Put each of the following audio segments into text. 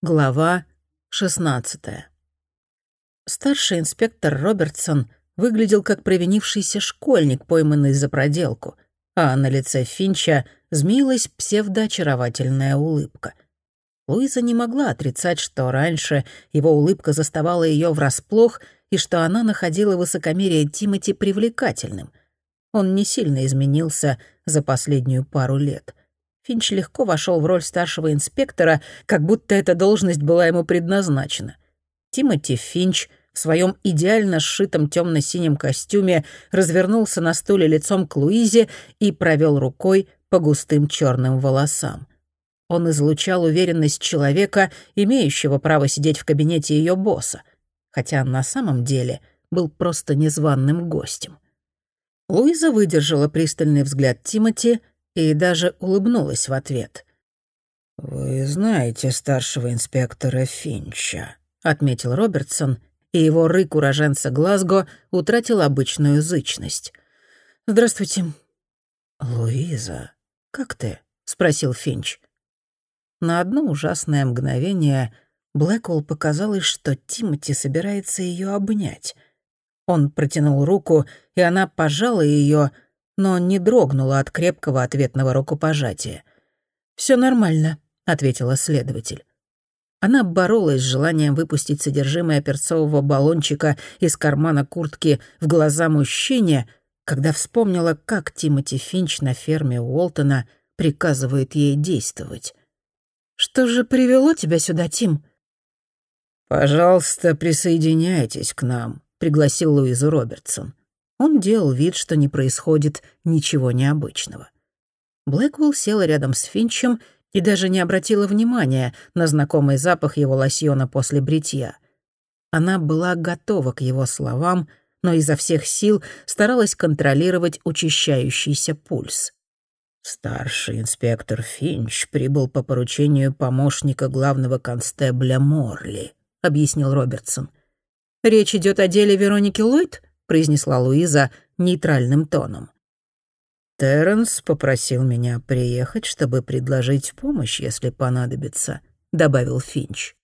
Глава 16 Старший инспектор Робертсон выглядел как провинившийся школьник, пойманный за проделку, а на лице Финча змеилась псевдоочаровательная улыбка. Луиза не могла отрицать, что раньше его улыбка заставала ее врасплох и что она находила высокомерие Тимати привлекательным. Он не сильно изменился за последнюю пару лет. Финч легко вошел в роль старшего инспектора, как будто эта должность была ему предназначена. Тимоти Финч в своем идеально сшитом темно-синем костюме развернулся на стуле лицом к Луизе и провел рукой по густым черным волосам. Он излучал уверенность человека, имеющего право сидеть в кабинете ее босса, хотя на самом деле был просто незваным гостем. Луиза выдержала пристальный взгляд Тимоти и даже улыбнулась в ответ. «Вы знаете старшего инспектора Финча», — отметил Робертсон, и его рык уроженца Глазго утратил обычную зычность. «Здравствуйте». «Луиза, как ты?» — спросил Финч. На одно ужасное мгновение Блэквелл показалось, что Тимоти собирается ее обнять. Он протянул руку, и она пожала ее, но не дрогнула от крепкого ответного рукопожатия. Все нормально», — ответила следователь. Она боролась с желанием выпустить содержимое перцового баллончика из кармана куртки в глаза мужчине, когда вспомнила, как Тимоти Финч на ферме Уолтона приказывает ей действовать. «Что же привело тебя сюда, Тим?» «Пожалуйста, присоединяйтесь к нам», — пригласил Луизу Робертсон. Он делал вид, что не происходит ничего необычного. Блэквелл села рядом с Финчем и даже не обратила внимания на знакомый запах его лосьона после бритья. Она была готова к его словам, но изо всех сил старалась контролировать учащающийся пульс. «Старший инспектор Финч прибыл по поручению помощника главного констебля Морли», — объяснил Робертсон. «Речь идет о деле Вероники Ллойд?» Произнесла Луиза нейтральным тоном. «Терренс попросил меня приехать, чтобы предложить помощь, если понадобится», — добавил Финч.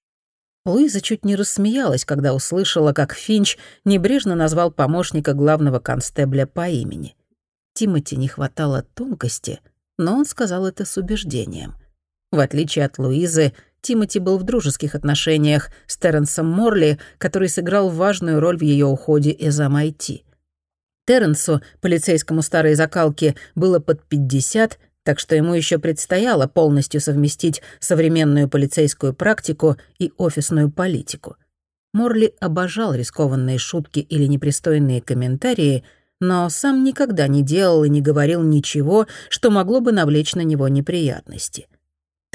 Луиза чуть не рассмеялась, когда услышала, как Финч небрежно назвал помощника главного констебля по имени. Тимати не хватало тонкости, но он сказал это с убеждением. В отличие от Луизы, Тимати был в дружеских отношениях с Терренсом Морли, который сыграл важную роль в ее уходе из MIT. Терренсу, полицейскому старой закалки, было под 50, так что ему еще предстояло полностью совместить современную полицейскую практику и офисную политику. Морли обожал рискованные шутки или непристойные комментарии, но сам никогда не делал и не говорил ничего, что могло бы навлечь на него неприятности.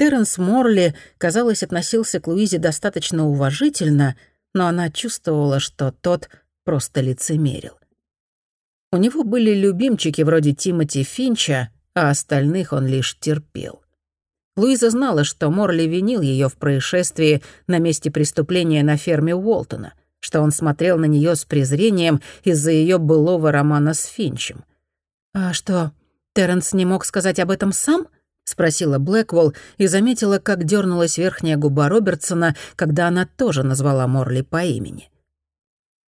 Терренс Морли, казалось, относился к Луизе достаточно уважительно, но она чувствовала, что тот просто лицемерил. У него были любимчики вроде Тимоти Финча, а остальных он лишь терпел. Луиза знала, что Морли винил ее в происшествии на месте преступления на ферме Уолтона, что он смотрел на нее с презрением из-за ее былого романа с Финчем. «А что, Терренс не мог сказать об этом сам?» — спросила Блэквелл и заметила, как дернулась верхняя губа Робертсона, когда она тоже назвала Морли по имени.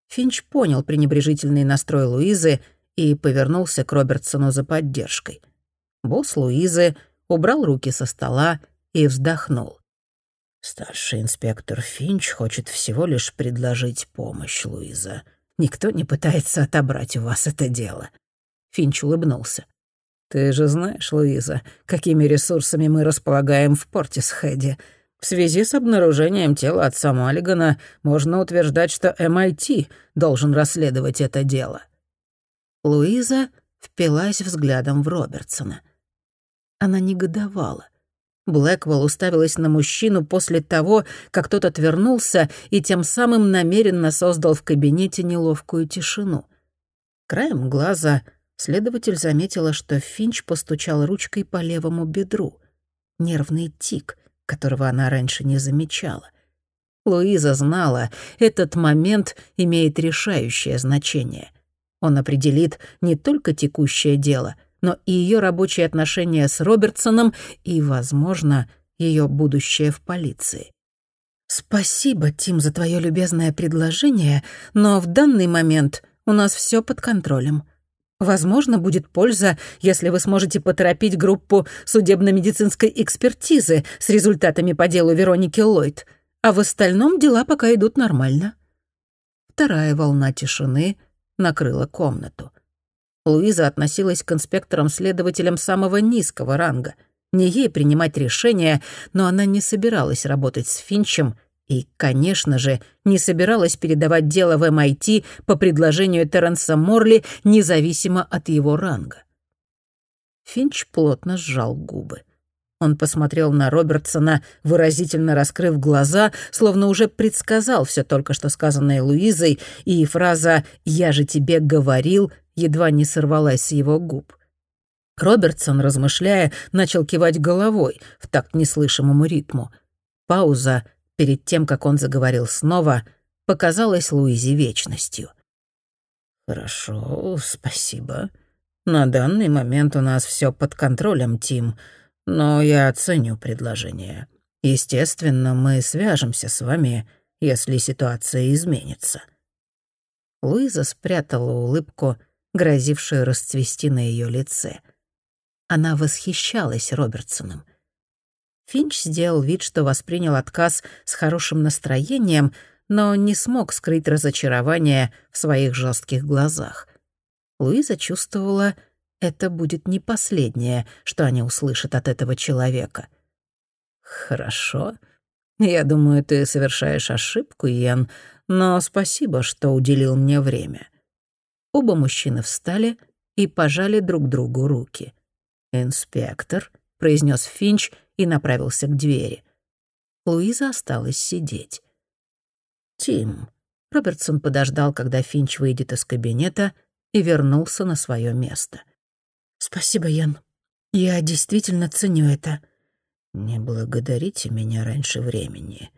Финч понял пренебрежительный настрой Луизы и повернулся к Робертсону за поддержкой. Босс Луизы убрал руки со стола и вздохнул. «Старший инспектор Финч хочет всего лишь предложить помощь, Луиза. Никто не пытается отобрать у вас это дело». Финч улыбнулся. Ты же знаешь, Луиза, какими ресурсами мы располагаем в Портисхеде. В связи с обнаружением тела отца Маллигана можно утверждать, что MIT должен расследовать это дело». Луиза впилась взглядом в Робертсона. Она негодовала. Блэквелл уставилась на мужчину после того, как тот отвернулся и тем самым намеренно создал в кабинете неловкую тишину. Краем глаза следователь заметила, что Финч постучал ручкой по левому бедру. Нервный тик, которого она раньше не замечала. Луиза знала, этот момент имеет решающее значение. Он определит не только текущее дело, но и ее рабочие отношения с Робертсоном и, возможно, ее будущее в полиции. «Спасибо, Тим, за твое любезное предложение, но в данный момент у нас все под контролем. Возможно, будет польза, если вы сможете поторопить группу судебно-медицинской экспертизы с результатами по делу Вероники Ллойд, а в остальном дела пока идут нормально». Вторая волна тишины накрыла комнату. Луиза относилась к инспекторам-следователям самого низкого ранга — не ей принимать решения, но она не собиралась работать с Финчем и, конечно же, не собиралась передавать дело в MIT по предложению Терренса Морли, независимо от его ранга. Финч плотно сжал губы. Он посмотрел на Робертсона, выразительно раскрыв глаза, словно уже предсказал все только что сказанное Луизой, и фраза «я же тебе говорил» едва не сорвалась с его губ. Робертсон, размышляя, начал кивать головой в такт неслышимому ритму. Пауза перед тем, как он заговорил снова, показалась Луизе вечностью. «Хорошо, спасибо. На данный момент у нас все под контролем, Тим, но я оценю предложение. Естественно, мы свяжемся с вами, если ситуация изменится». Луиза спрятала улыбку, грозившую расцвести на ее лице — она восхищалась Робертсоном. Финч сделал вид, что воспринял отказ с хорошим настроением, но не смог скрыть разочарование в своих жестких глазах. Луиза чувствовала, это будет не последнее, что они услышат от этого человека. «Хорошо. Я думаю, ты совершаешь ошибку, Йен, но спасибо, что уделил мне время». Оба мужчины встали и пожали друг другу руки. «Инспектор», — произнес Финч и направился к двери. Луиза осталась сидеть. «Тим». Робертсон подождал, когда Финч выйдет из кабинета, и вернулся на свое место. «Спасибо, Ян. Я действительно ценю это». «Не благодарите меня раньше времени.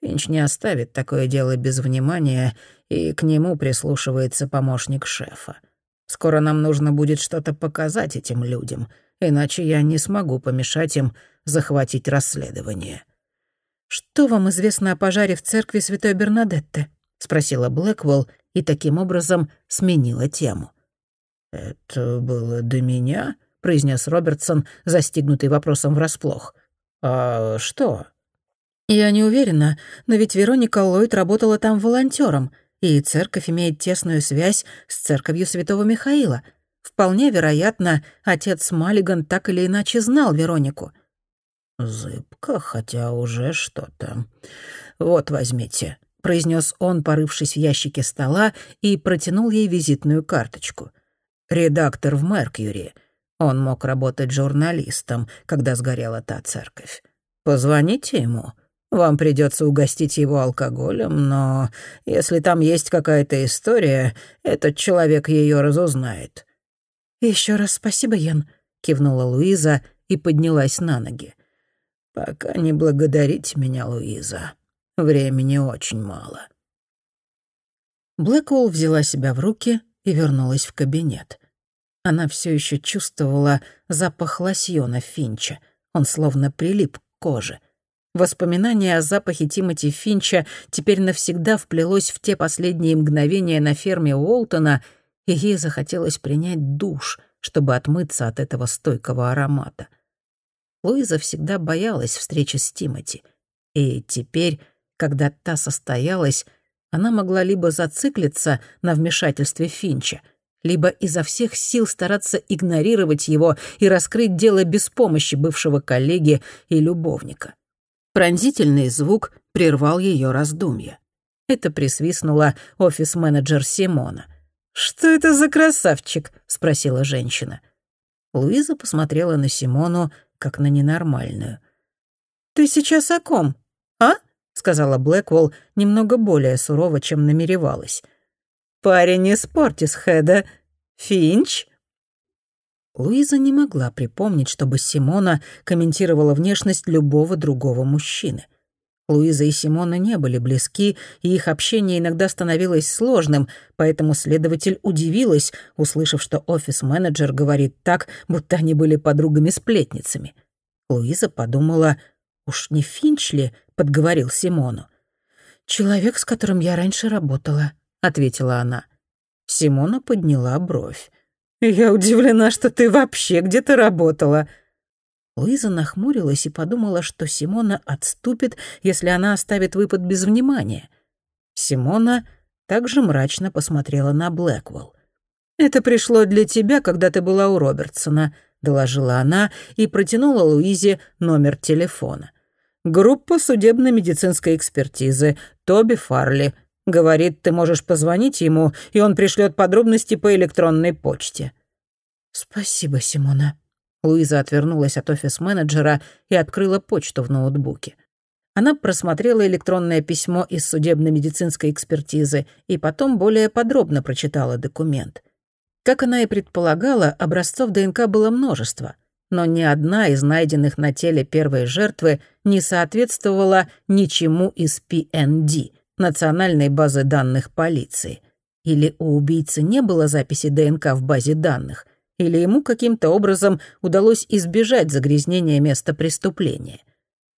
Финч не оставит такое дело без внимания, и к нему прислушивается помощник шефа. Скоро нам нужно будет что-то показать этим людям, иначе я не смогу помешать им захватить расследование». «Что вам известно о пожаре в церкви Святой Бернадетты?» — спросила Блэквелл и таким образом сменила тему. «Это было до меня?» — произнес Робертсон, застигнутый вопросом врасплох. «А что?» «Я не уверена, но ведь Вероника Ллойд работала там волонтером, и церковь имеет тесную связь с церковью Святого Михаила. Вполне вероятно, отец Маллиган так или иначе знал Веронику. «Зыбко, хотя уже что-то. Вот, возьмите», — произнес он, порывшись в ящике стола, и протянул ей визитную карточку. «Редактор в Меркьюри. Он мог работать журналистом, когда сгорела та церковь. Позвоните ему. Вам придется угостить его алкоголем, но если там есть какая-то история, этот человек ее разузнает. Еще раз спасибо, Ян», — кивнула Луиза и поднялась на ноги. «Пока не благодарите меня, Луиза. Времени очень мало». Блэквелл взяла себя в руки и вернулась в кабинет. Она все еще чувствовала запах лосьона Финча. Он словно прилип к коже. Воспоминание о запахе Тимоти Финча теперь навсегда вплелось в те последние мгновения на ферме Уолтона — и ей захотелось принять душ, чтобы отмыться от этого стойкого аромата. Луиза всегда боялась встречи с Тимати, и теперь, когда та состоялась, она могла либо зациклиться на вмешательстве Финча, либо изо всех сил стараться игнорировать его и раскрыть дело без помощи бывшего коллеги и любовника. Пронзительный звук прервал ее раздумья. Это присвистнула офис-менеджер Симона — «Что это за красавчик?» — спросила женщина. Луиза посмотрела на Симону, как на ненормальную. «Ты сейчас о ком, а?» — сказала Блэквелл немного более сурово, чем намеревалась. «Парень из Портисхеда. Финч?» Луиза не могла припомнить, чтобы Симона комментировала внешность любого другого мужчины — Луиза и Симона не были близки, и их общение иногда становилось сложным, поэтому следователь удивилась, услышав, что офис-менеджер говорит так, будто они были подругами-сплетницами. Луиза подумала, уж не Финч ли подговорил Симону. «Человек, с которым я раньше работала», — ответила она. Симона подняла бровь. «Я удивлена, что ты вообще где-то работала». Луиза нахмурилась и подумала, что Симона отступит, если она оставит выпад без внимания. Симона также мрачно посмотрела на Блэквелл. «Это пришло для тебя, когда ты была у Робертсона», — доложила она и протянула Луизе номер телефона. «Группа судебно-медицинской экспертизы. Тоби Фарли. Говорит, ты можешь позвонить ему, и он пришлет подробности по электронной почте». «Спасибо, Симона». Луиза отвернулась от офис-менеджера и открыла почту в ноутбуке. Она просмотрела электронное письмо из судебно-медицинской экспертизы и потом более подробно прочитала документ. Как она и предполагала, образцов ДНК было множество, но ни одна из найденных на теле первой жертвы не соответствовала ничему из PND, национальной базы данных полиции. Или у убийцы не было записи ДНК в базе данных, или ему каким-то образом удалось избежать загрязнения места преступления —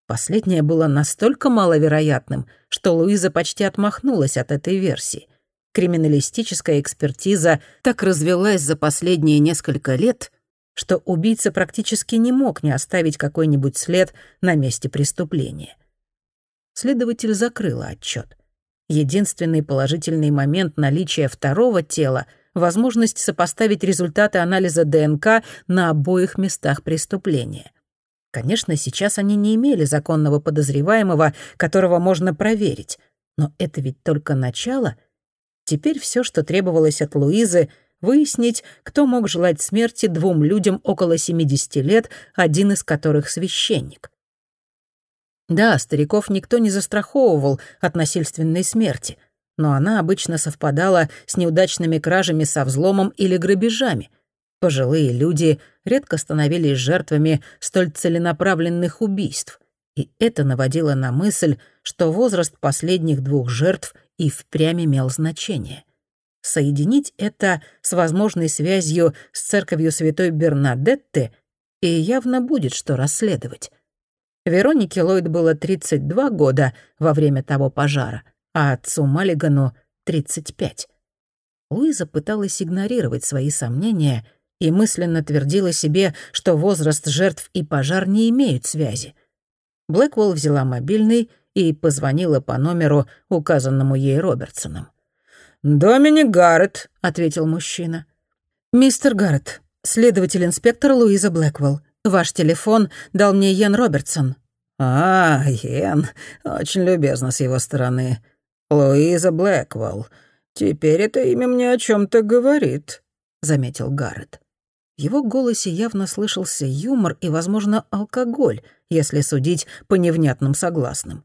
Последнее было настолько маловероятным, что Луиза почти отмахнулась от этой версии. Криминалистическая экспертиза так развелась за последние несколько лет, что убийца практически не мог не оставить какой-нибудь след на месте преступления. Следователь закрыла отчет. Единственный положительный момент наличия второго тела — возможность сопоставить результаты анализа ДНК на обоих местах преступления. Конечно, сейчас они не имели законного подозреваемого, которого можно проверить. Но это ведь только начало. Теперь все, что требовалось от Луизы, выяснить, кто мог желать смерти двум людям около 70 лет, один из которых священник. Да, стариков никто не застраховывал от насильственной смерти, но она обычно совпадала с неудачными кражами со взломом или грабежами — Пожилые люди редко становились жертвами столь целенаправленных убийств, и это наводило на мысль, что возраст последних двух жертв и впрямь имел значение. Соединить это с возможной связью с церковью святой Бернадетты и явно будет что расследовать. Веронике Ллойд было 32 года во время того пожара, а отцу Маллигану — 35. Луиза пыталась игнорировать свои сомнения — и мысленно твердила себе, что возраст жертв и пожар не имеют связи. Блэквелл взяла мобильный и позвонила по номеру, указанному ей Робертсоном. «Доминик Гаррет», — ответил мужчина. «Мистер Гаррет, следователь-инспектор Луиза Блэквелл. Ваш телефон дал мне Йен Робертсон». «А, Йен, очень любезно с его стороны. Луиза Блэквелл. Теперь это имя мне о чем то говорит», — заметил Гаррет. В его голосе явно слышался юмор и, возможно, алкоголь, если судить по невнятным согласным.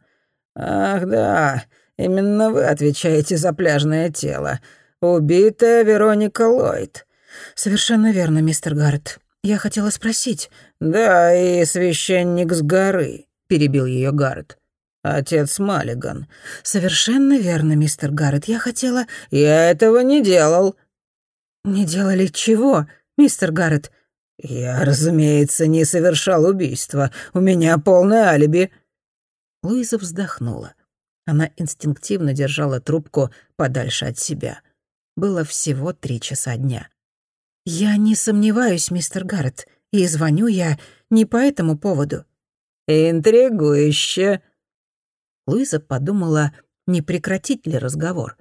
«Ах да, именно вы отвечаете за пляжное тело. Убитая Вероника Ллойд». «Совершенно верно, мистер Гаррет. Я хотела спросить». «Да, и священник с горы», — перебил ее Гаррет. «Отец Маллиган». «Совершенно верно, мистер Гаррет. Я хотела...» «Я этого не делал». «Не делали чего?» мистер Гаррет?» «Я, разумеется, не совершал убийства. У меня полное алиби». Луиза вздохнула. Она инстинктивно держала трубку подальше от себя. Было всего три часа дня. «Я не сомневаюсь, мистер Гаррет, и звоню я не по этому поводу». «Интригующе». Луиза подумала, не прекратить ли разговор.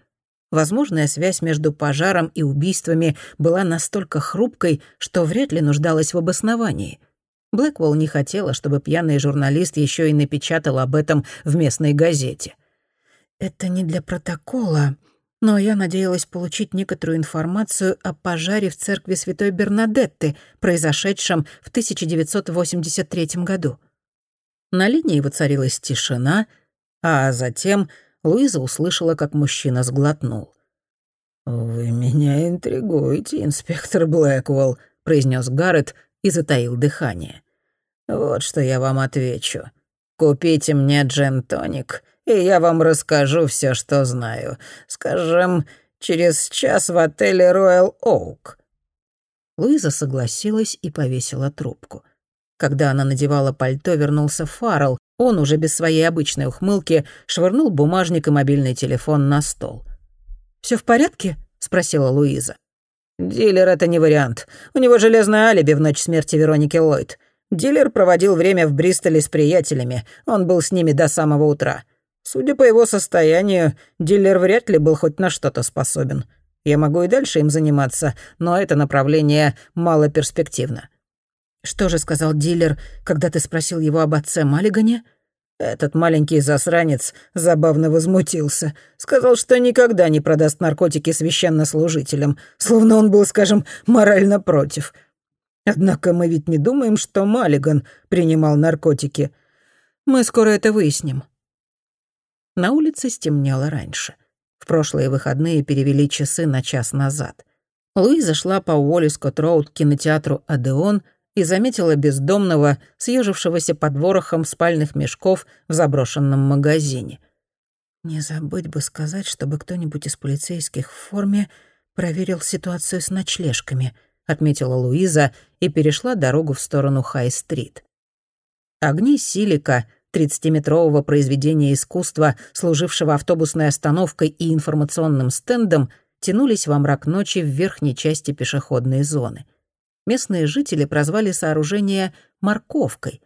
Возможная связь между пожаром и убийствами была настолько хрупкой, что вряд ли нуждалась в обосновании. Блэквелл не хотела, чтобы пьяный журналист еще и напечатал об этом в местной газете. «Это не для протокола, но я надеялась получить некоторую информацию о пожаре в церкви Святой Бернадетты, произошедшем в 1983 году». На линии воцарилась тишина, а затем Луиза услышала, как мужчина сглотнул. «Вы меня интригуете, инспектор Блэквелл», — произнес Гаррет и затаил дыхание. «Вот что я вам отвечу. Купите мне джем-тоник, и я вам расскажу все, что знаю. Скажем, через час в отеле Royal Oak». Луиза согласилась и повесила трубку. Когда она надевала пальто, вернулся Фаррелл, Он уже без своей обычной ухмылки швырнул бумажник и мобильный телефон на стол. Все в порядке?» — спросила Луиза. «Дилер — это не вариант. У него железное алиби в ночь смерти Вероники Ллойд. Дилер проводил время в Бристоле с приятелями. Он был с ними до самого утра. Судя по его состоянию, дилер вряд ли был хоть на что-то способен. Я могу и дальше им заниматься, но это направление малоперспективно». «Что же сказал дилер, когда ты спросил его об отце Маллигане?» Этот маленький засранец забавно возмутился. Сказал, что никогда не продаст наркотики священнослужителям, словно он был, скажем, морально против. Однако мы ведь не думаем, что Маллиган принимал наркотики. Мы скоро это выясним. На улице стемнело раньше. В прошлые выходные перевели часы на час назад. Луиза шла по Уоллискот-Роуд к кинотеатру «Адеон», и заметила бездомного, съежившегося под ворохом спальных мешков в заброшенном магазине. «Не забыть бы сказать, чтобы кто-нибудь из полицейских в форме проверил ситуацию с ночлежками», — отметила Луиза и перешла дорогу в сторону Хай-стрит. Огни Силика, 30-метрового произведения искусства, служившего автобусной остановкой и информационным стендом, тянулись во мрак ночи в верхней части пешеходной зоны — Местные жители прозвали сооружение «морковкой»,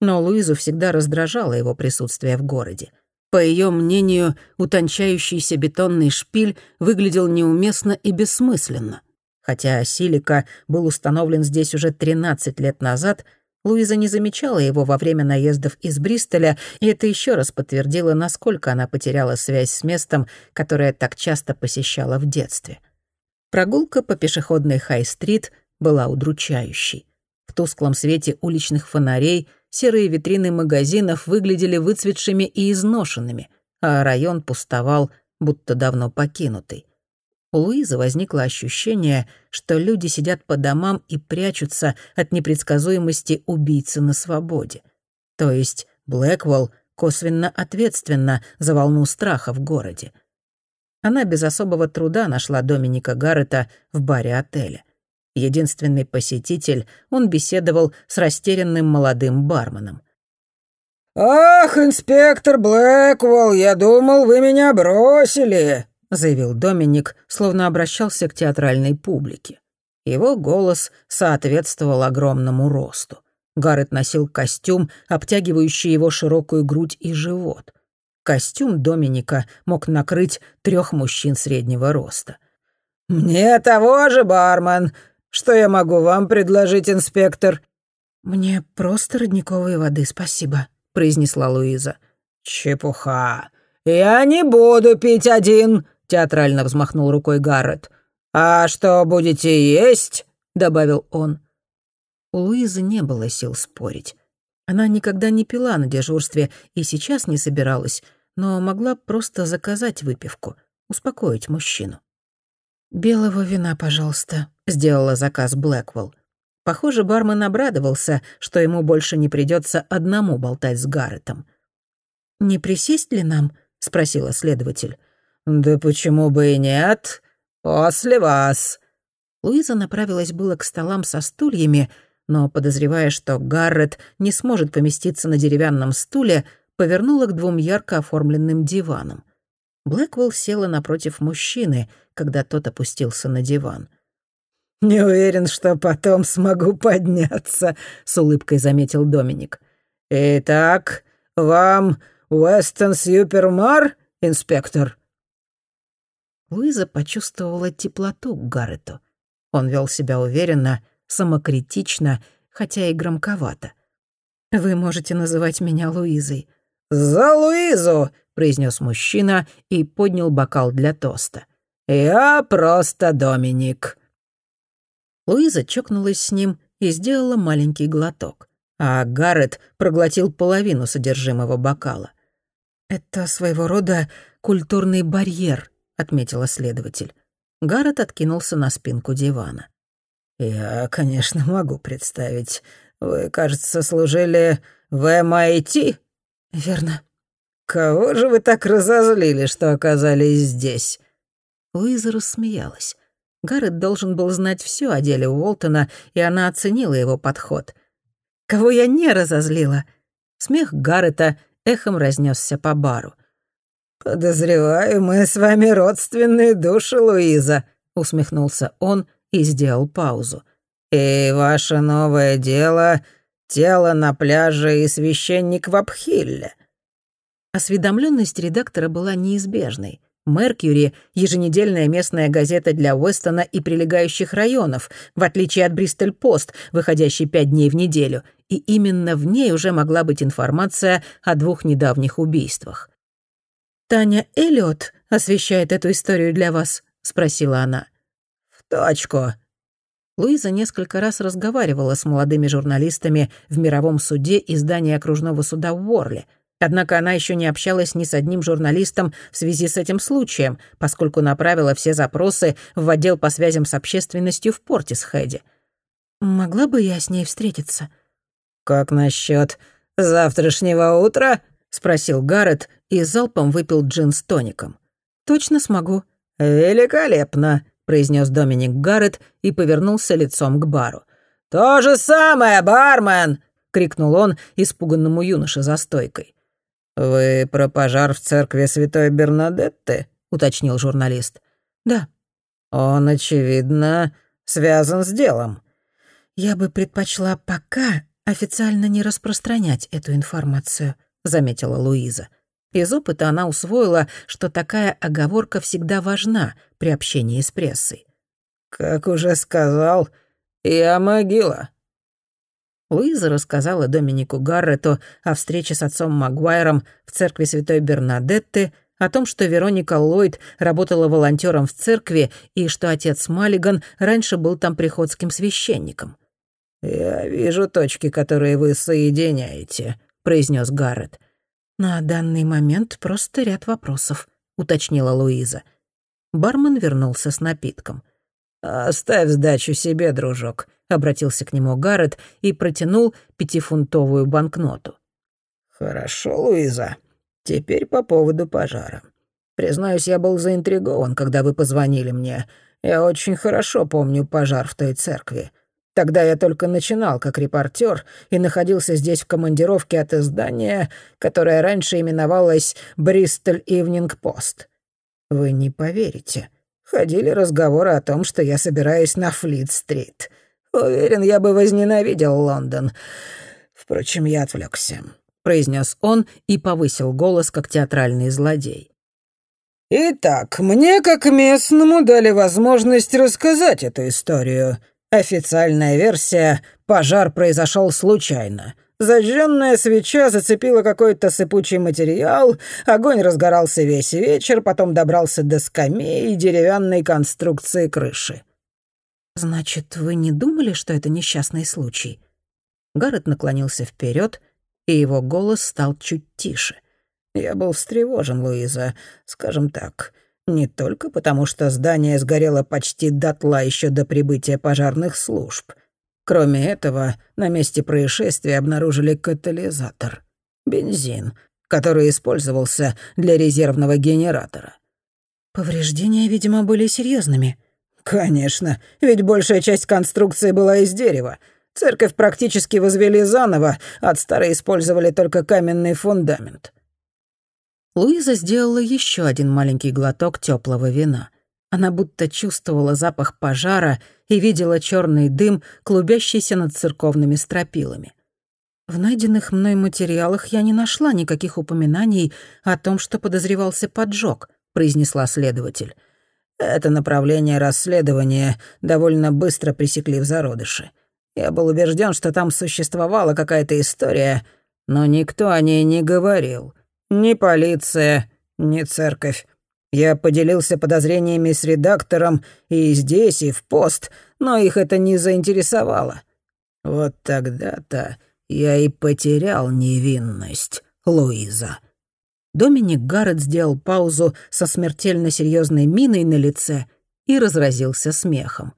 но Луизу всегда раздражало его присутствие в городе. По ее мнению, утончающийся бетонный шпиль выглядел неуместно и бессмысленно. Хотя Силика был установлен здесь уже 13 лет назад, Луиза не замечала его во время наездов из Бристоля, и это еще раз подтвердило, насколько она потеряла связь с местом, которое так часто посещала в детстве. Прогулка по пешеходной Хай-стрит была удручающей. В тусклом свете уличных фонарей серые витрины магазинов выглядели выцветшими и изношенными, а район пустовал, будто давно покинутый. У Луизы возникло ощущение, что люди сидят по домам и прячутся от непредсказуемости убийцы на свободе. То есть Блэквелл косвенно ответственна за волну страха в городе. Она без особого труда нашла Доминика Гаррета в баре отеля. Единственный посетитель, он беседовал с растерянным молодым барменом. «Ах, инспектор Блэквелл, я думал, вы меня бросили», — заявил Доминик, словно обращался к театральной публике. Его голос соответствовал огромному росту. Гаррет носил костюм, обтягивающий его широкую грудь и живот. Костюм Доминика мог накрыть трех мужчин среднего роста. «Мне того же, бармен. Что я могу вам предложить, инспектор?» «Мне просто родниковой воды, спасибо», — произнесла Луиза. «Чепуха. Я не буду пить один», — театрально взмахнул рукой Гаррет. «А что будете есть?» — добавил он. У Луизы не было сил спорить. Она никогда не пила на дежурстве и сейчас не собиралась, но могла просто заказать выпивку, успокоить мужчину. «Белого вина, пожалуйста», — сделала заказ Блэквелл. Похоже, бармен обрадовался, что ему больше не придется одному болтать с Гарретом. «Не присесть ли нам?» — спросила следователь. «Да почему бы и нет? После вас». Луиза направилась было к столам со стульями, но, подозревая, что Гаррет не сможет поместиться на деревянном стуле, повернула к двум ярко оформленным диванам. Блэквелл села напротив мужчины, когда тот опустился на диван. «Не уверен, что потом смогу подняться», — с улыбкой заметил Доминик. «Итак, вам Уэстон Сьюпермар, инспектор?» Луиза почувствовала теплоту к Гаррету. Он вел себя уверенно, самокритично, хотя и громковато. «Вы можете называть меня Луизой». «За Луизу!» Произнес мужчина и поднял бокал для тоста. «Я просто Доминик». Луиза чокнулась с ним и сделала маленький глоток, а Гаррет проглотил половину содержимого бокала. «Это своего рода культурный барьер», — отметила следователь. Гаррет откинулся на спинку дивана. «Я, конечно, могу представить. Вы, кажется, служили в MIT?» «Верно. «Кого же вы так разозлили, что оказались здесь?» Луиза рассмеялась. Гаррет должен был знать все о деле Уолтона, и она оценила его подход. «Кого я не разозлила?» Смех Гаррета эхом разнесся по бару. «Подозреваю, мы с вами родственные души, Луиза», — усмехнулся он и сделал паузу. «И ваше новое дело — тело на пляже и священник в Абхилле». Осведомленность редактора была неизбежной. «Меркьюри» — еженедельная местная газета для Уэстона и прилегающих районов, в отличие от «Бристоль-Пост», выходящей пять дней в неделю, и именно в ней уже могла быть информация о двух недавних убийствах. «Таня Эллиот освещает эту историю для вас?» — спросила она. «В точку». Луиза несколько раз разговаривала с молодыми журналистами в мировом суде издания окружного суда в Уорле — Однако она еще не общалась ни с одним журналистом в связи с этим случаем, поскольку направила все запросы в отдел по связям с общественностью в Портисхеде. «Могла бы я с ней встретиться?» «Как насчет завтрашнего утра?» — спросил Гаррет и залпом выпил джин с тоником. «Точно смогу». «Великолепно», — произнес Доминик Гаррет и повернулся лицом к бару. «То же самое, бармен!» — крикнул он испуганному юноше за стойкой. «Вы про пожар в церкви Святой Бернадетты?» — уточнил журналист. «Да». «Он, очевидно, связан с делом». «Я бы предпочла пока официально не распространять эту информацию», — заметила Луиза. Из опыта она усвоила, что такая оговорка всегда важна при общении с прессой. «Как уже сказал, я могила», Луиза рассказала Доминику Гаррету о встрече с отцом Магуайром в церкви Святой Бернадетты, о том, что Вероника Ллойд работала волонтером в церкви и что отец Маллиган раньше был там приходским священником. «Я вижу точки, которые вы соединяете», — произнес Гаррет. «На данный момент просто ряд вопросов», — уточнила Луиза. Бармен вернулся с напитком. «Оставь сдачу себе, дружок. — обратился к нему Гаррет и протянул пятифунтовую банкноту. «Хорошо, Луиза. Теперь по поводу пожара. Признаюсь, я был заинтригован, когда вы позвонили мне. Я очень хорошо помню пожар в той церкви. Тогда я только начинал как репортер и находился здесь в командировке от издания, которое раньше именовалось «Бристоль Ивнинг Пост». Вы не поверите. Ходили разговоры о том, что я собираюсь на Флит-стрит. Уверен, я бы возненавидел Лондон. Впрочем, я отвлекся, произнес он и повысил голос, как театральный злодей. Итак, мне, как местному, дали возможность рассказать эту историю. Официальная версия — пожар произошел случайно. Зажженная свеча зацепила какой-то сыпучий материал, огонь разгорался весь вечер, потом добрался до скамей и деревянной конструкции крыши. «Значит, вы не думали, что это несчастный случай?» Гаррет наклонился вперед, и его голос стал чуть тише. «Я был встревожен, Луиза, скажем так, не только потому, что здание сгорело почти дотла еще до прибытия пожарных служб. Кроме этого, на месте происшествия обнаружили катализатор — бензин, который использовался для резервного генератора». «Повреждения, видимо, были серьезными. «Конечно, ведь большая часть конструкции была из дерева. Церковь практически возвели заново, от старой использовали только каменный фундамент». Луиза сделала еще один маленький глоток теплого вина. Она будто чувствовала запах пожара и видела черный дым, клубящийся над церковными стропилами. В найденных мной материалах я не нашла никаких упоминаний о том, что подозревался поджог, произнесла следователь. Это направление расследования довольно быстро пресекли в зародыше. Я был убежден, что там существовала какая-то история, но никто о ней не говорил. Ни полиция, ни церковь. Я поделился подозрениями с редактором и здесь, и в пост, но их это не заинтересовало. Вот тогда-то я и потерял невинность, Луиза. Доминик Гаррет сделал паузу со смертельно серьезной миной на лице и разразился смехом.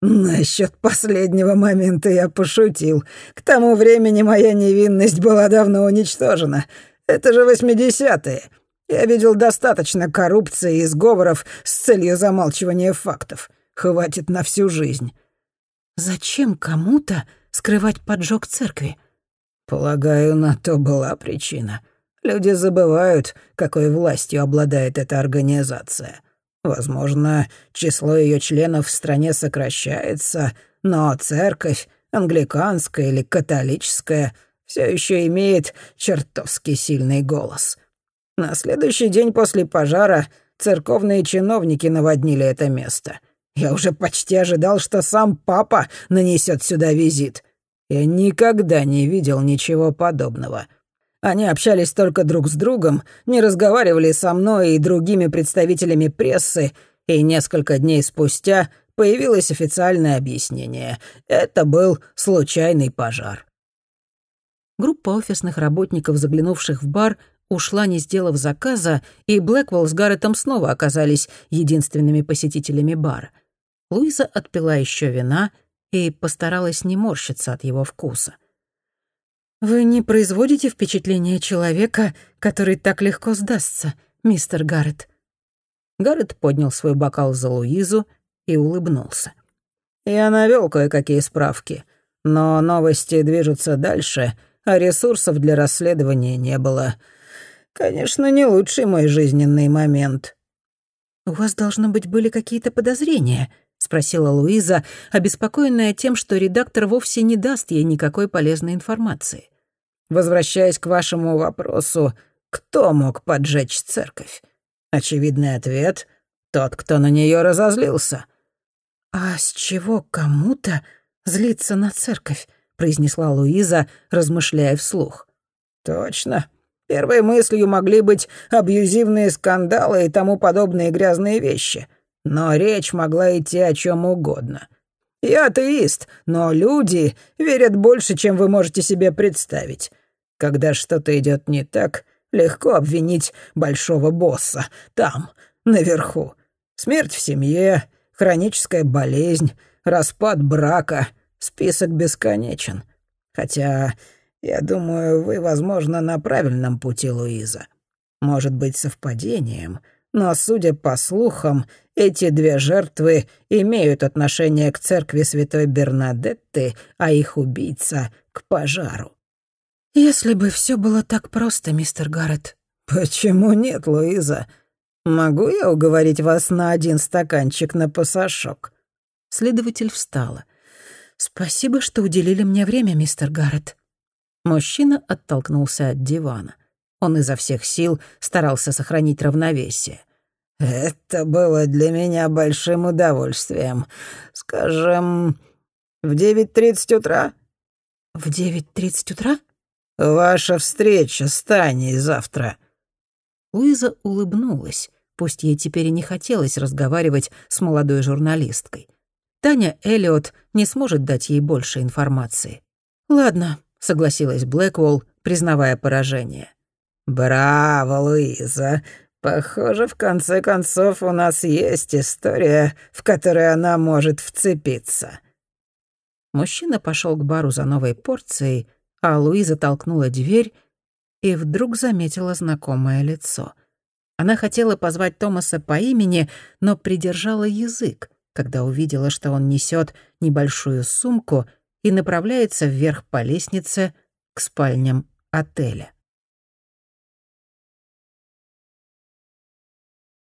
«Насчёт последнего момента я пошутил. К тому времени моя невинность была давно уничтожена. Это же восьмидесятые. Я видел достаточно коррупции и сговоров с целью замалчивания фактов. Хватит на всю жизнь». «Зачем кому-то скрывать поджог церкви?» Полагаю, на то была причина. Люди забывают, какой властью обладает эта организация. Возможно, число ее членов в стране сокращается, но церковь, англиканская или католическая, все еще имеет чертовски сильный голос. На следующий день после пожара церковные чиновники наводнили это место. Я уже почти ожидал, что сам папа нанесет сюда визит. Я никогда не видел ничего подобного. Они общались только друг с другом, не разговаривали со мной и другими представителями прессы, и несколько дней спустя появилось официальное объяснение. Это был случайный пожар. Группа офисных работников, заглянувших в бар, ушла, не сделав заказа, и Блэквелл с Гарретом снова оказались единственными посетителями бара. Луиза отпила еще вина — и постаралась не морщиться от его вкуса. «Вы не производите впечатление человека, который так легко сдастся, мистер Гаррет?» Гаррет поднял свой бокал за Луизу и улыбнулся. «Я навёл кое-какие справки, но новости движутся дальше, а ресурсов для расследования не было. Конечно, не лучший мой жизненный момент». «У вас, должно быть, были какие-то подозрения», — спросила Луиза, обеспокоенная тем, что редактор вовсе не даст ей никакой полезной информации. «Возвращаясь к вашему вопросу, кто мог поджечь церковь? Очевидный ответ — тот, кто на нее разозлился». «А с чего кому-то злиться на церковь?» — произнесла Луиза, размышляя вслух. «Точно. Первой мыслью могли быть абьюзивные скандалы и тому подобные грязные вещи». Но речь могла идти о чем угодно. Я атеист, но люди верят больше, чем вы можете себе представить. Когда что-то идет не так, легко обвинить большого босса. Там, наверху. Смерть в семье, хроническая болезнь, распад брака. Список бесконечен. Хотя, я думаю, вы, возможно, на правильном пути, Луиза. Может быть, совпадением — но, судя по слухам, эти две жертвы имеют отношение к церкви святой Бернадетты, а их убийца — к пожару. «Если бы все было так просто, мистер Гаррет». «Почему нет, Луиза? Могу я уговорить вас на один стаканчик на пасашок?» Следователь встала. «Спасибо, что уделили мне время, мистер Гаррет». Мужчина оттолкнулся от дивана. Он изо всех сил старался сохранить равновесие. «Это было для меня большим удовольствием. Скажем, в девять тридцать утра?» «В девять тридцать утра?» «Ваша встреча с Таней завтра». Луиза улыбнулась, пусть ей теперь и не хотелось разговаривать с молодой журналисткой. Таня Эллиот не сможет дать ей больше информации. «Ладно», — согласилась Блэкволл, признавая поражение. «Браво, Луиза! Похоже, в конце концов у нас есть история, в которой она может вцепиться». Мужчина пошел к бару за новой порцией, а Луиза толкнула дверь и вдруг заметила знакомое лицо. Она хотела позвать Томаса по имени, но придержала язык, когда увидела, что он несет небольшую сумку и направляется вверх по лестнице к спальням отеля.